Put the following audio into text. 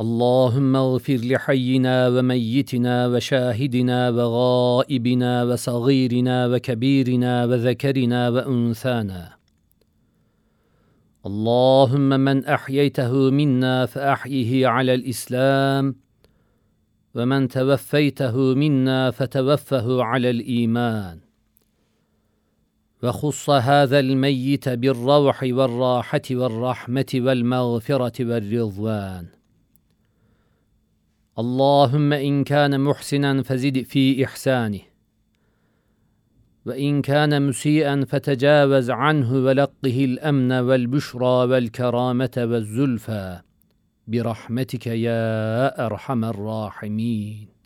اللهم اغفر لحينا وميتنا وشاهدنا وغائبنا وصغيرنا وكبيرنا وذكرنا وأنثانا. اللهم من أحييته منا فأحيه على الإسلام ومن توفيته منا فتوفه على الإيمان. وخص هذا الميت بالروح والراحة والرحمة والمغفرة والرضوان. اللهم إن كان محسنا فزد في إحسانه وإن كان مسيئا فتجاوز عنه ولقه الأمن والبشرى والكرامة والزلفى برحمتك يا أرحم الراحمين.